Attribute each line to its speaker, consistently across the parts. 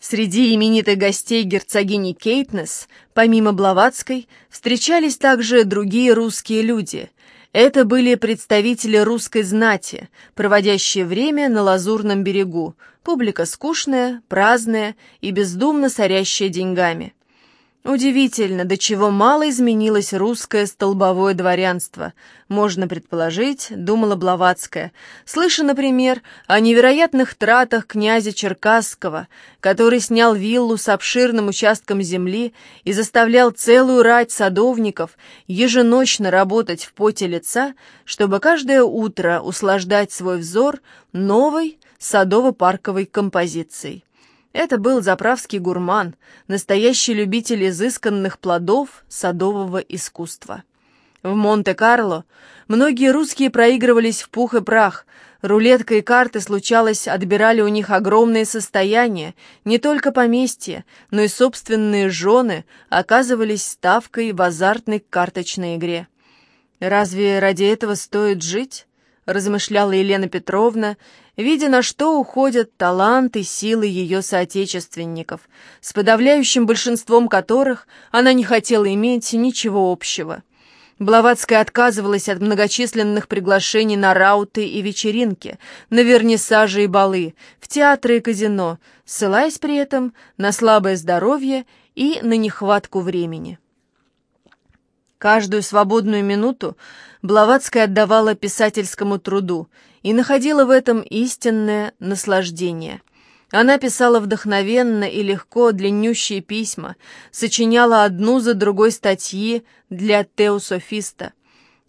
Speaker 1: Среди именитых гостей герцогини Кейтнес, помимо Блаватской, встречались также другие русские люди. Это были представители русской знати, проводящие время на Лазурном берегу, публика скучная, праздная и бездумно сорящая деньгами. Удивительно, до чего мало изменилось русское столбовое дворянство, можно предположить, думала Блаватская, слыша, например, о невероятных тратах князя Черкасского, который снял виллу с обширным участком земли и заставлял целую рать садовников еженочно работать в поте лица, чтобы каждое утро услаждать свой взор новой садово-парковой композицией. Это был заправский гурман, настоящий любитель изысканных плодов садового искусства. В Монте-Карло многие русские проигрывались в пух и прах, рулетка и карты, случалось, отбирали у них огромные состояния, не только поместья, но и собственные жены оказывались ставкой в азартной карточной игре. Разве ради этого стоит жить? Размышляла Елена Петровна, видя, на что уходят талант и силы ее соотечественников, с подавляющим большинством которых она не хотела иметь ничего общего. Блаватская отказывалась от многочисленных приглашений на рауты и вечеринки, на вернисажи и балы, в театры и казино, ссылаясь при этом на слабое здоровье и на нехватку времени. Каждую свободную минуту Блаватская отдавала писательскому труду и находила в этом истинное наслаждение. Она писала вдохновенно и легко длиннющие письма, сочиняла одну за другой статьи для теософиста.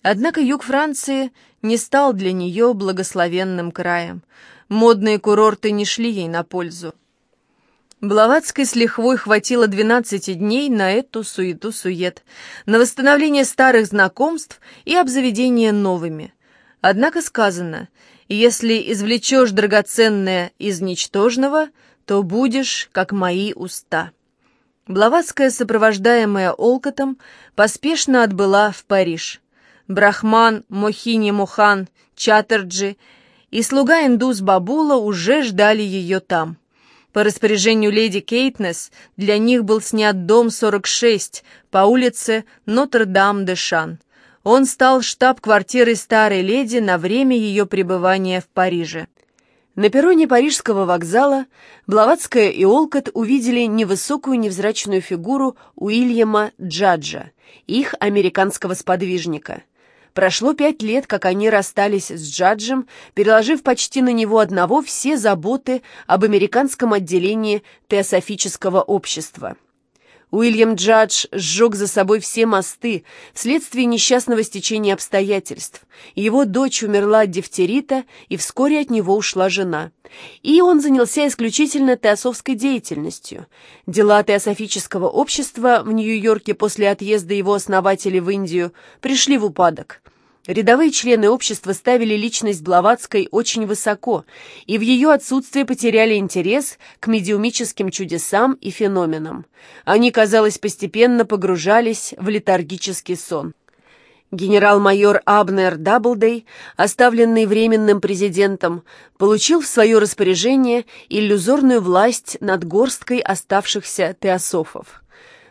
Speaker 1: Однако юг Франции не стал для нее благословенным краем. Модные курорты не шли ей на пользу. Блаватской с лихвой хватило 12 дней на эту суету-сует, на восстановление старых знакомств и обзаведение новыми. Однако сказано, если извлечешь драгоценное из ничтожного, то будешь, как мои уста. Блаватская, сопровождаемая Олкотом, поспешно отбыла в Париж. Брахман, Мохини Мохан, Чаттерджи и слуга-индус Бабула уже ждали ее там. По распоряжению леди Кейтнес для них был снят дом 46 по улице Нотр-Дам-де-Шан. Он стал штаб-квартирой старой леди на время ее пребывания в Париже. На перроне парижского вокзала Блаватская и Олкот увидели невысокую невзрачную фигуру Уильяма Джаджа, их американского сподвижника. Прошло пять лет, как они расстались с Джаджем, переложив почти на него одного все заботы об американском отделении теософического общества. Уильям Джадж сжег за собой все мосты вследствие несчастного стечения обстоятельств. Его дочь умерла от дифтерита, и вскоре от него ушла жена. И он занялся исключительно теософской деятельностью. Дела теософического общества в Нью-Йорке после отъезда его основателей в Индию пришли в упадок. Рядовые члены общества ставили личность Блаватской очень высоко, и в ее отсутствие потеряли интерес к медиумическим чудесам и феноменам. Они, казалось, постепенно погружались в летаргический сон. Генерал-майор Абнер Даблдей, оставленный временным президентом, получил в свое распоряжение иллюзорную власть над горсткой оставшихся теософов.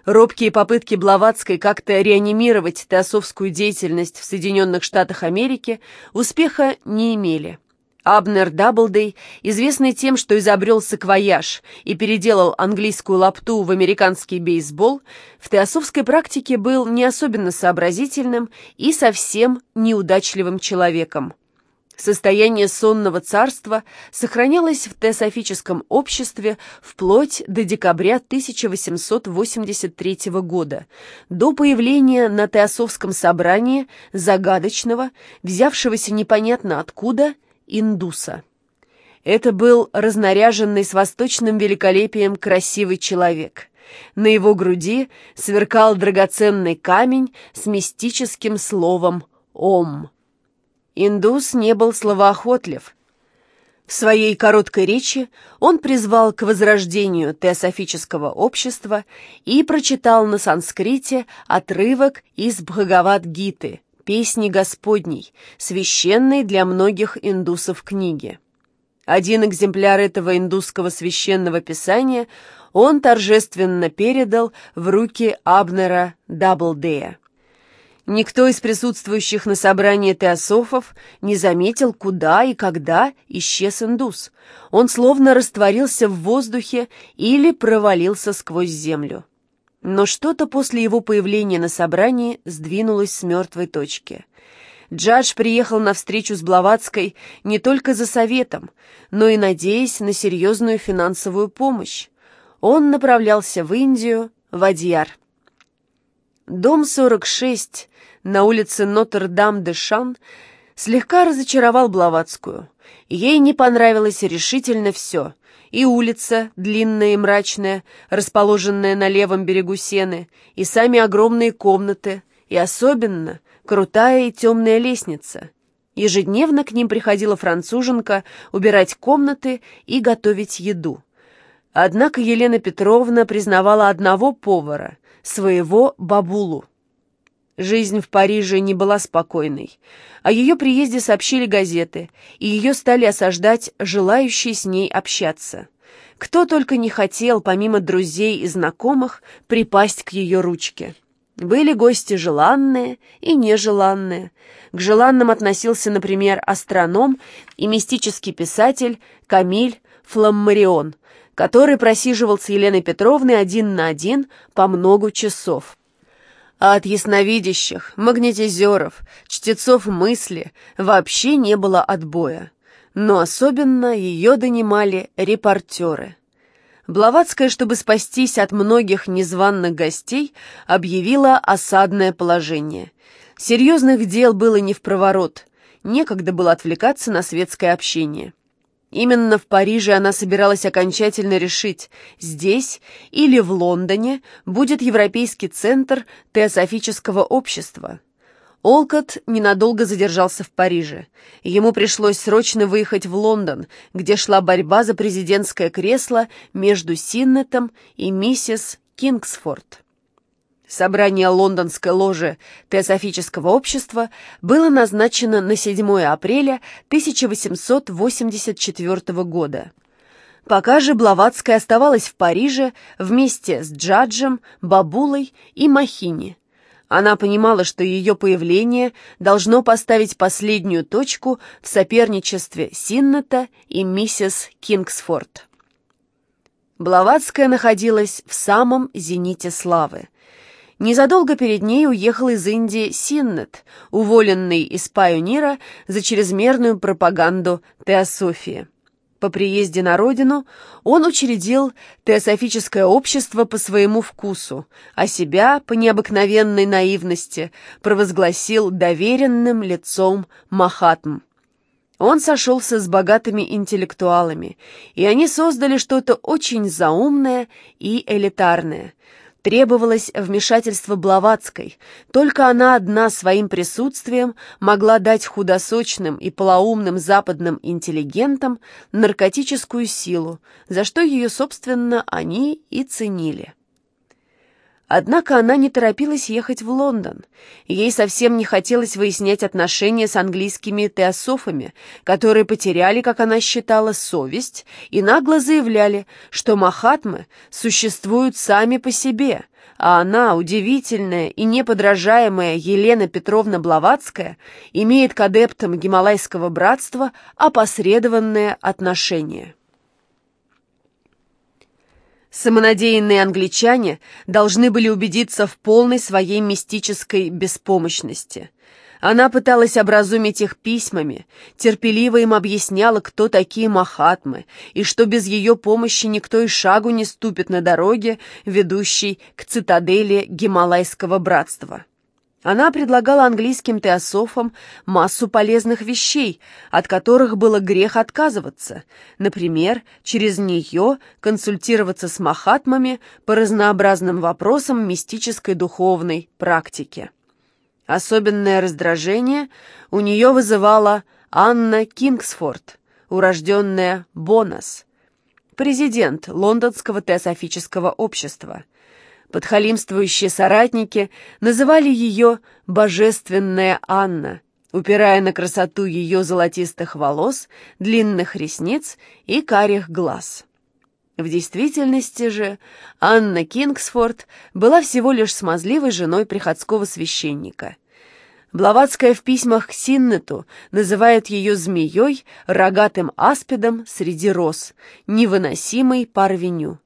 Speaker 1: Робкие попытки Блаватской как-то реанимировать теософскую деятельность в Соединенных Штатах Америки успеха не имели. Абнер Даблдей, известный тем, что изобрел саквояж и переделал английскую лапту в американский бейсбол, в теософской практике был не особенно сообразительным и совсем неудачливым человеком. Состояние сонного царства сохранялось в теософическом обществе вплоть до декабря 1883 года, до появления на теософском собрании загадочного, взявшегося непонятно откуда, индуса. Это был разнаряженный с восточным великолепием красивый человек. На его груди сверкал драгоценный камень с мистическим словом «Ом». Индус не был словоохотлив. В своей короткой речи он призвал к возрождению теософического общества и прочитал на санскрите отрывок из Бхагавад-гиты, песни Господней, священной для многих индусов книги. Один экземпляр этого индусского священного писания он торжественно передал в руки Абнера Даблдея. Никто из присутствующих на собрании теософов не заметил, куда и когда исчез индус. Он словно растворился в воздухе или провалился сквозь землю. Но что-то после его появления на собрании сдвинулось с мертвой точки. Джадж приехал на встречу с Блаватской не только за советом, но и надеясь на серьезную финансовую помощь. Он направлялся в Индию, в Адьяр. Дом 46 на улице Нотр-Дам-де-Шан слегка разочаровал Блаватскую. Ей не понравилось решительно все. И улица, длинная и мрачная, расположенная на левом берегу Сены, и сами огромные комнаты, и особенно крутая и темная лестница. Ежедневно к ним приходила француженка убирать комнаты и готовить еду. Однако Елена Петровна признавала одного повара, своего бабулу. Жизнь в Париже не была спокойной. О ее приезде сообщили газеты, и ее стали осаждать желающие с ней общаться. Кто только не хотел, помимо друзей и знакомых, припасть к ее ручке. Были гости желанные и нежеланные. К желанным относился, например, астроном и мистический писатель Камиль Фламмарион, который просиживал с Еленой Петровной один на один по много часов а от ясновидящих, магнетизеров, чтецов мысли вообще не было отбоя. Но особенно ее донимали репортеры. Блаватская, чтобы спастись от многих незваных гостей, объявила осадное положение. Серьезных дел было не в проворот, некогда было отвлекаться на светское общение. Именно в Париже она собиралась окончательно решить, здесь или в Лондоне будет Европейский центр теософического общества. Олкот ненадолго задержался в Париже. Ему пришлось срочно выехать в Лондон, где шла борьба за президентское кресло между Синнетом и миссис Кингсфорд. Собрание лондонской ложи Теософического общества было назначено на 7 апреля 1884 года. Пока же Блаватская оставалась в Париже вместе с Джаджем, Бабулой и Махини. Она понимала, что ее появление должно поставить последнюю точку в соперничестве Синната и миссис Кингсфорд. Блаватская находилась в самом зените славы. Незадолго перед ней уехал из Индии Синнет, уволенный из Пайонира за чрезмерную пропаганду теософии. По приезде на родину он учредил теософическое общество по своему вкусу, а себя, по необыкновенной наивности, провозгласил доверенным лицом Махатм. Он сошелся с богатыми интеллектуалами, и они создали что-то очень заумное и элитарное – Требовалось вмешательство Блаватской. Только она одна своим присутствием могла дать худосочным и полоумным западным интеллигентам наркотическую силу, за что ее, собственно, они и ценили. Однако она не торопилась ехать в Лондон. Ей совсем не хотелось выяснять отношения с английскими теософами, которые потеряли, как она считала, совесть и нагло заявляли, что махатмы существуют сами по себе, а она, удивительная и неподражаемая Елена Петровна Блаватская, имеет к адептам Гималайского братства опосредованное отношение. Самонадеянные англичане должны были убедиться в полной своей мистической беспомощности. Она пыталась образумить их письмами, терпеливо им объясняла, кто такие махатмы, и что без ее помощи никто и шагу не ступит на дороге, ведущей к цитадели Гималайского братства. Она предлагала английским теософам массу полезных вещей, от которых было грех отказываться. Например, через нее консультироваться с махатмами по разнообразным вопросам мистической духовной практики. Особенное раздражение у нее вызывала Анна Кингсфорд, урожденная Бонас, президент Лондонского теософического общества – Подхалимствующие соратники называли ее «божественная Анна» упирая на красоту ее золотистых волос, длинных ресниц и карих глаз. В действительности же Анна Кингсфорд была всего лишь смазливой женой приходского священника. Блаватская в письмах к Синнету называет ее змеей, рогатым аспидом среди роз, невыносимой парвеню.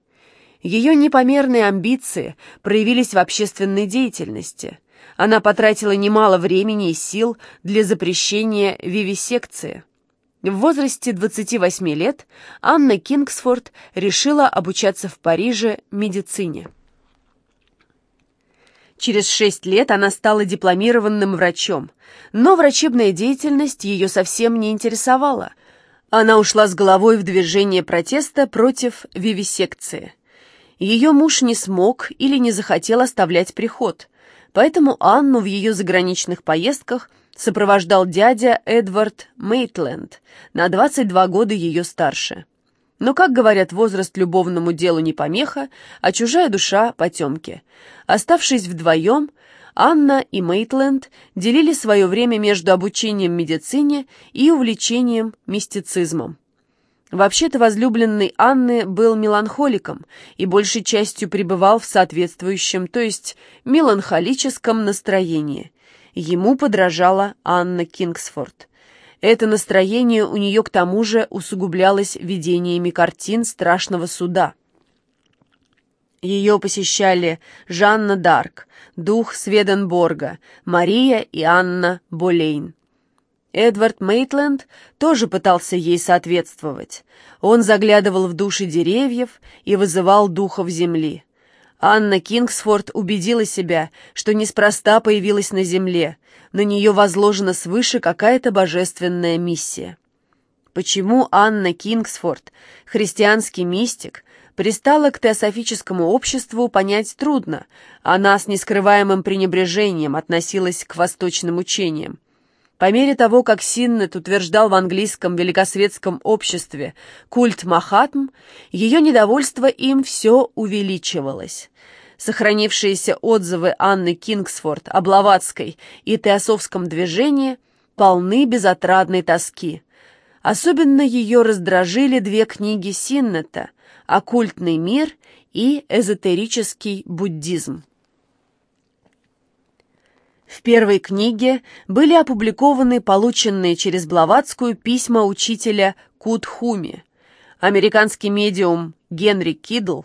Speaker 1: Ее непомерные амбиции проявились в общественной деятельности. Она потратила немало времени и сил для запрещения вивисекции. В возрасте 28 лет Анна Кингсфорд решила обучаться в Париже медицине. Через шесть лет она стала дипломированным врачом, но врачебная деятельность ее совсем не интересовала. Она ушла с головой в движение протеста против вивисекции. Ее муж не смог или не захотел оставлять приход, поэтому Анну в ее заграничных поездках – сопровождал дядя Эдвард Мейтленд, на 22 года ее старше. Но, как говорят, возраст любовному делу не помеха, а чужая душа — потемки. Оставшись вдвоем, Анна и Мейтленд делили свое время между обучением медицине и увлечением мистицизмом. Вообще-то возлюбленный Анны был меланхоликом и большей частью пребывал в соответствующем, то есть меланхолическом настроении – Ему подражала Анна Кингсфорд. Это настроение у нее к тому же усугублялось видениями картин страшного суда. Ее посещали Жанна Дарк, дух Сведенборга, Мария и Анна Болейн. Эдвард Мейтленд тоже пытался ей соответствовать. Он заглядывал в души деревьев и вызывал духов земли. Анна Кингсфорд убедила себя, что неспроста появилась на земле, на нее возложена свыше какая-то божественная миссия. Почему Анна Кингсфорд, христианский мистик, пристала к теософическому обществу, понять трудно. Она с нескрываемым пренебрежением относилась к восточным учениям. По мере того, как Синнет утверждал в английском великосветском обществе культ Махатм, ее недовольство им все увеличивалось. Сохранившиеся отзывы Анны Кингсфорд о Блаватской и Теософском движении полны безотрадной тоски. Особенно ее раздражили две книги Синнета «Оккультный мир» и «Эзотерический буддизм». В первой книге были опубликованы полученные через Блаватскую письма учителя Кутхуми. Американский медиум Генри Кидл,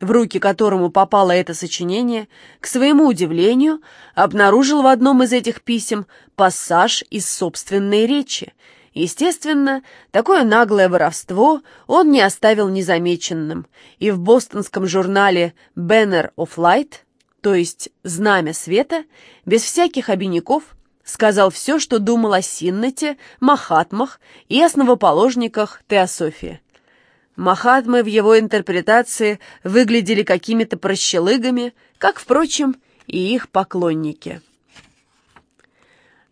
Speaker 1: в руки которому попало это сочинение, к своему удивлению, обнаружил в одном из этих писем пассаж из собственной речи. Естественно, такое наглое воровство он не оставил незамеченным, и в бостонском журнале «Banner of Light» то есть знамя света, без всяких обиняков, сказал все, что думал о Синнете, Махатмах и основоположниках теософии. Махатмы в его интерпретации выглядели какими-то прощелыгами, как, впрочем, и их поклонники.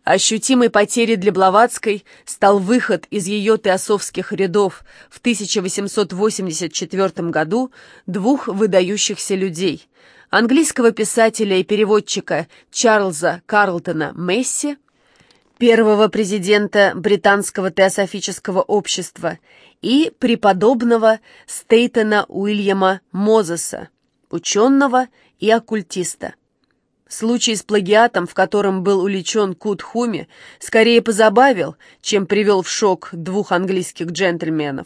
Speaker 1: Ощутимой потерей для Блаватской стал выход из ее теософских рядов в 1884 году двух выдающихся людей – английского писателя и переводчика Чарльза Карлтона Месси, первого президента Британского теософического общества и преподобного Стейтона Уильяма Мозеса, ученого и оккультиста. Случай с плагиатом, в котором был уличен Кут Хуми, скорее позабавил, чем привел в шок двух английских джентльменов.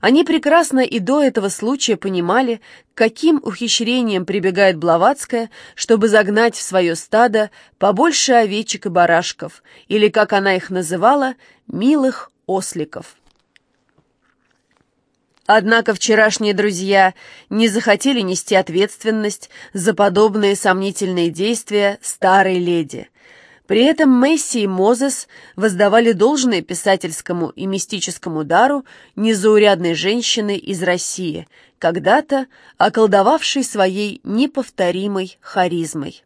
Speaker 1: Они прекрасно и до этого случая понимали, каким ухищрением прибегает Блаватская, чтобы загнать в свое стадо побольше овечек и барашков, или, как она их называла, милых осликов. Однако вчерашние друзья не захотели нести ответственность за подобные сомнительные действия старой леди. При этом Месси и Мозес воздавали должное писательскому и мистическому дару незаурядной женщины из России, когда-то околдовавшей своей неповторимой харизмой.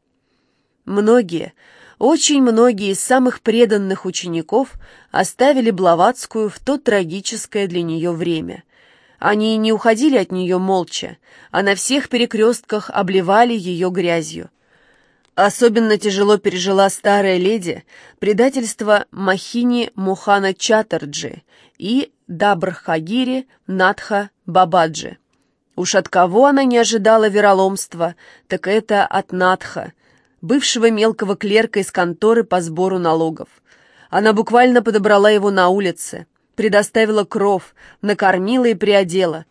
Speaker 1: Многие, очень многие из самых преданных учеников оставили Блаватскую в то трагическое для нее время – они не уходили от нее молча, а на всех перекрестках обливали ее грязью. Особенно тяжело пережила старая леди предательство Махини Мухана Чатарджи и Дабрхагири Надха Бабаджи. Уж от кого она не ожидала вероломства, так это от Надха, бывшего мелкого клерка из конторы по сбору налогов. Она буквально подобрала его на улице, предоставила кров, накормила и приодела.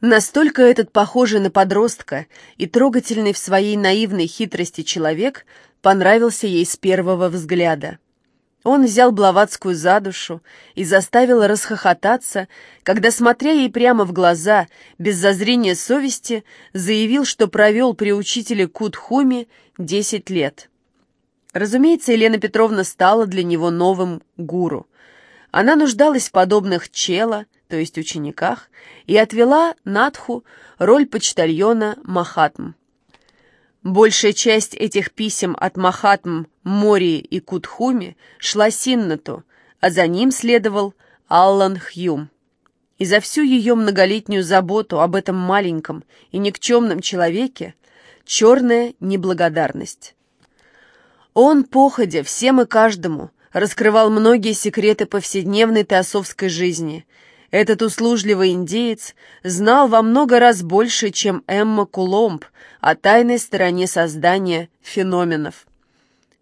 Speaker 1: Настолько этот похожий на подростка и трогательный в своей наивной хитрости человек понравился ей с первого взгляда. Он взял Блаватскую за душу и заставил расхохотаться, когда, смотря ей прямо в глаза, без зазрения совести, заявил, что провел при учителе Кутхуме десять лет. Разумеется, Елена Петровна стала для него новым гуру. Она нуждалась в подобных чела, то есть учениках, и отвела Надху роль почтальона Махатм. Большая часть этих писем от Махатм, Мории и Кутхуми шла Синнату, а за ним следовал Аллан Хьюм. И за всю ее многолетнюю заботу об этом маленьком и никчемном человеке черная неблагодарность. Он, походя всем и каждому, раскрывал многие секреты повседневной теософской жизни. Этот услужливый индеец знал во много раз больше, чем Эмма Куломб о тайной стороне создания феноменов.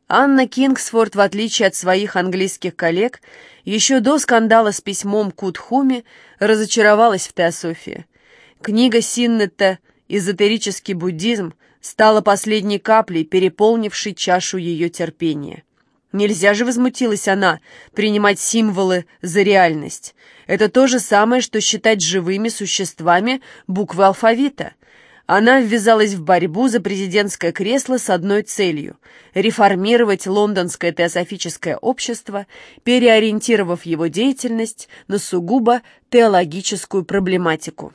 Speaker 1: Анна Кингсфорд, в отличие от своих английских коллег, еще до скандала с письмом Кутхуми разочаровалась в теософии. Книга Синнета «Эзотерический буддизм» стала последней каплей, переполнившей чашу ее терпения. Нельзя же, возмутилась она, принимать символы за реальность. Это то же самое, что считать живыми существами буквы алфавита. Она ввязалась в борьбу за президентское кресло с одной целью – реформировать лондонское теософическое общество, переориентировав его деятельность на сугубо теологическую проблематику.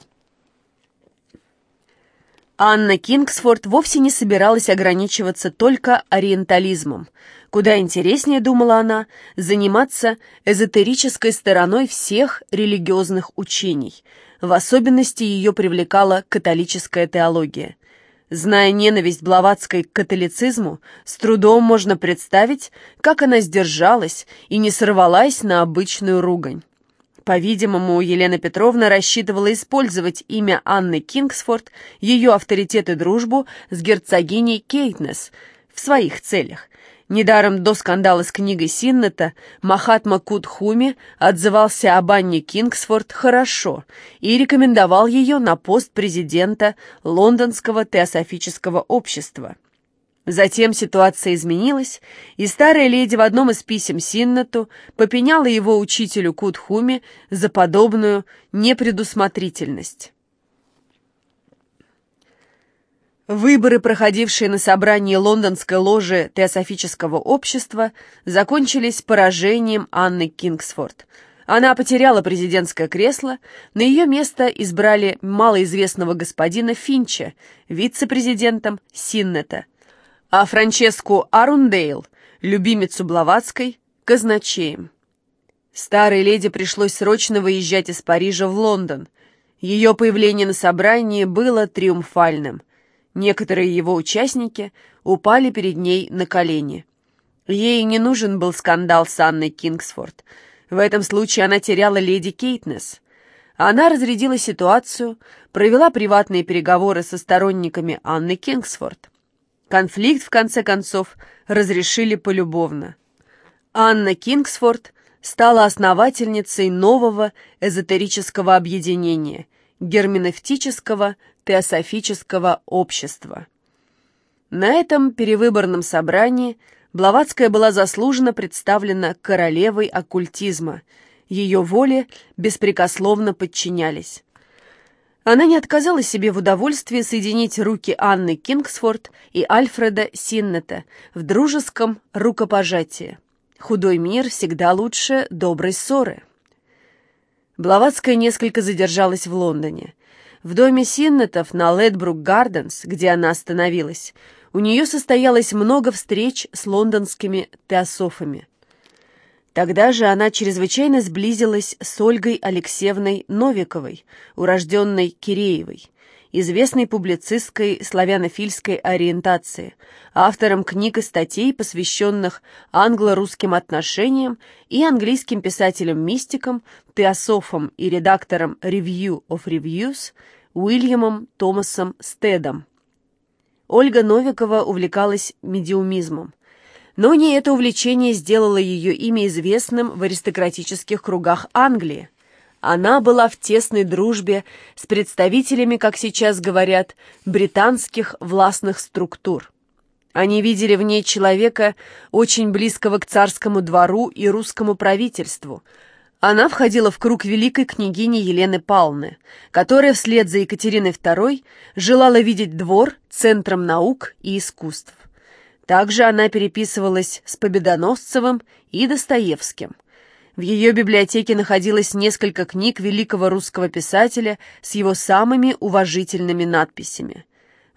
Speaker 1: Анна Кингсфорд вовсе не собиралась ограничиваться только ориентализмом. Куда интереснее, думала она, заниматься эзотерической стороной всех религиозных учений. В особенности ее привлекала католическая теология. Зная ненависть Блаватской к католицизму, с трудом можно представить, как она сдержалась и не сорвалась на обычную ругань. По-видимому, Елена Петровна рассчитывала использовать имя Анны Кингсфорд, ее авторитет и дружбу с герцогиней Кейтнес в своих целях. Недаром до скандала с книгой Синнета Махатма Кудхуми отзывался об Анне Кингсфорд хорошо и рекомендовал ее на пост президента Лондонского теософического общества. Затем ситуация изменилась, и старая леди в одном из писем Синнату попеняла его учителю Кутхуми за подобную непредусмотрительность. Выборы, проходившие на собрании лондонской ложи Теософического общества, закончились поражением Анны Кингсфорд. Она потеряла президентское кресло, на ее место избрали малоизвестного господина Финча, вице-президентом Синнета а Франческу Арундейл, любимицу Блаватской, казначеем. Старой леди пришлось срочно выезжать из Парижа в Лондон. Ее появление на собрании было триумфальным. Некоторые его участники упали перед ней на колени. Ей не нужен был скандал с Анной Кингсфорд. В этом случае она теряла леди Кейтнес. Она разрядила ситуацию, провела приватные переговоры со сторонниками Анны Кингсфорд. Конфликт, в конце концов, разрешили полюбовно. Анна Кингсфорд стала основательницей нового эзотерического объединения – герменевтического теософического общества. На этом перевыборном собрании Блаватская была заслуженно представлена королевой оккультизма. Ее воле беспрекословно подчинялись. Она не отказала себе в удовольствии соединить руки Анны Кингсфорд и Альфреда Синнета в дружеском рукопожатии. Худой мир всегда лучше доброй ссоры. Блаватская несколько задержалась в Лондоне. В доме Синнетов на Ледбрук Гарденс, где она остановилась, у нее состоялось много встреч с лондонскими теософами. Тогда же она чрезвычайно сблизилась с Ольгой Алексеевной Новиковой, урожденной Киреевой, известной публицистской славянофильской ориентации, автором книг и статей, посвященных англо-русским отношениям и английским писателям-мистикам, теософом и редактором Review of Reviews Уильямом Томасом Стедом. Ольга Новикова увлекалась медиумизмом. Но не это увлечение сделало ее имя известным в аристократических кругах Англии. Она была в тесной дружбе с представителями, как сейчас говорят, британских властных структур. Они видели в ней человека, очень близкого к царскому двору и русскому правительству. Она входила в круг великой княгини Елены Палны, которая вслед за Екатериной II желала видеть двор центром наук и искусств. Также она переписывалась с Победоносцевым и Достоевским. В ее библиотеке находилось несколько книг великого русского писателя с его самыми уважительными надписями.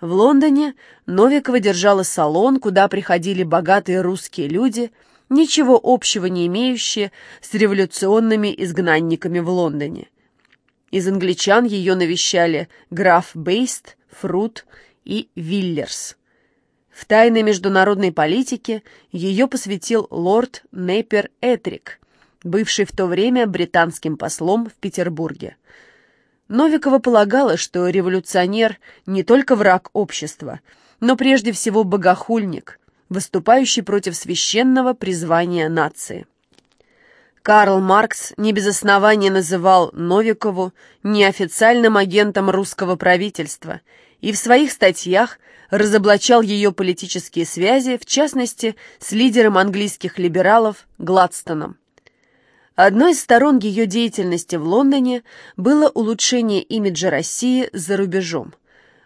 Speaker 1: В Лондоне Новикова держала салон, куда приходили богатые русские люди, ничего общего не имеющие с революционными изгнанниками в Лондоне. Из англичан ее навещали граф Бейст, Фрут и Виллерс. В тайной международной политике ее посвятил лорд Нейпер Этрик, бывший в то время британским послом в Петербурге. Новикова полагала, что революционер не только враг общества, но прежде всего богохульник, выступающий против священного призвания нации. Карл Маркс не без основания называл Новикову неофициальным агентом русского правительства и в своих статьях разоблачал ее политические связи, в частности, с лидером английских либералов Гладстоном. Одной из сторон ее деятельности в Лондоне было улучшение имиджа России за рубежом.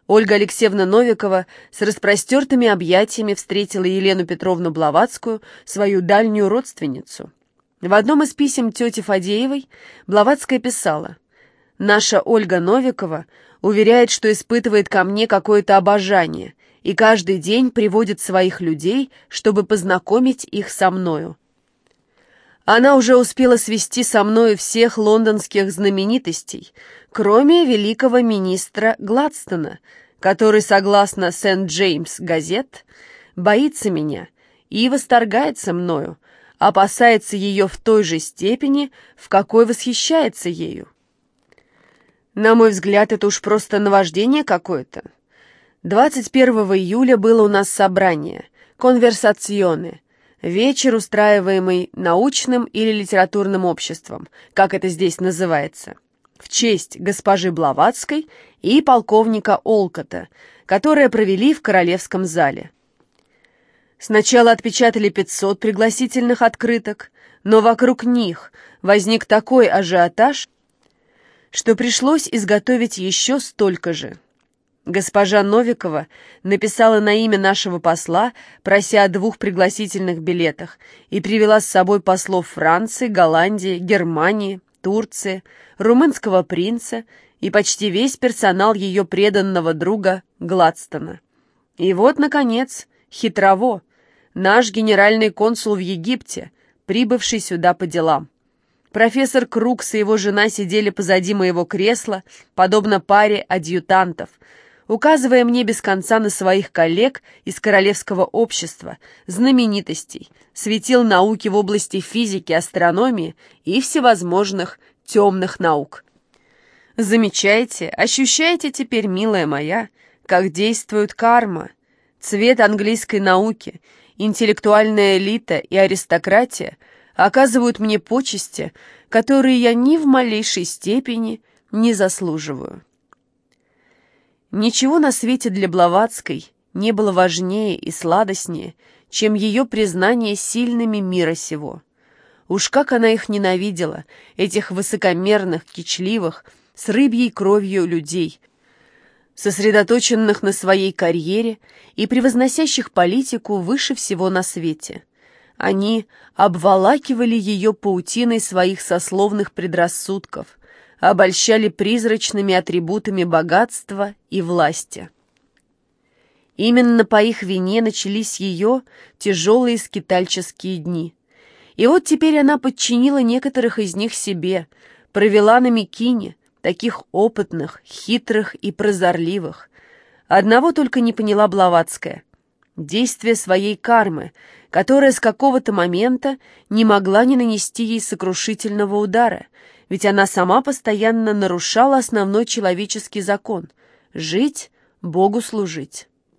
Speaker 1: Ольга Алексеевна Новикова с распростертыми объятиями встретила Елену Петровну Блаватскую, свою дальнюю родственницу. В одном из писем тети Фадеевой Блаватская писала «Наша Ольга Новикова уверяет, что испытывает ко мне какое-то обожание и каждый день приводит своих людей, чтобы познакомить их со мною. Она уже успела свести со мною всех лондонских знаменитостей, кроме великого министра Гладстона, который, согласно Сент-Джеймс газет, боится меня и восторгается мною, опасается ее в той же степени, в какой восхищается ею. На мой взгляд, это уж просто наваждение какое-то. 21 июля было у нас собрание, конверсационы, Вечер, устраиваемый научным или литературным обществом, как это здесь называется, в честь госпожи Блаватской и полковника Олкота, которые провели в Королевском зале. Сначала отпечатали 500 пригласительных открыток, но вокруг них возник такой ажиотаж, что пришлось изготовить еще столько же. Госпожа Новикова написала на имя нашего посла, прося о двух пригласительных билетах, и привела с собой послов Франции, Голландии, Германии, Турции, румынского принца и почти весь персонал ее преданного друга Гладстона. И вот, наконец, хитрово, наш генеральный консул в Египте, прибывший сюда по делам. Профессор Крукс и его жена сидели позади моего кресла, подобно паре адъютантов — указывая мне без конца на своих коллег из королевского общества, знаменитостей, светил науки в области физики, астрономии и всевозможных темных наук. Замечаете, ощущаете теперь, милая моя, как действует карма, цвет английской науки, интеллектуальная элита и аристократия оказывают мне почести, которые я ни в малейшей степени не заслуживаю. Ничего на свете для Блаватской не было важнее и сладостнее, чем ее признание сильными мира сего. Уж как она их ненавидела, этих высокомерных, кичливых, с рыбьей кровью людей, сосредоточенных на своей карьере и превозносящих политику выше всего на свете. Они обволакивали ее паутиной своих сословных предрассудков, обольщали призрачными атрибутами богатства и власти. Именно по их вине начались ее тяжелые скитальческие дни. И вот теперь она подчинила некоторых из них себе, провела на Микине, таких опытных, хитрых и прозорливых. Одного только не поняла Блаватская. Действие своей кармы, которая с какого-то момента не могла не нанести ей сокрушительного удара, ведь она сама постоянно нарушала основной человеческий закон — жить, Богу служить.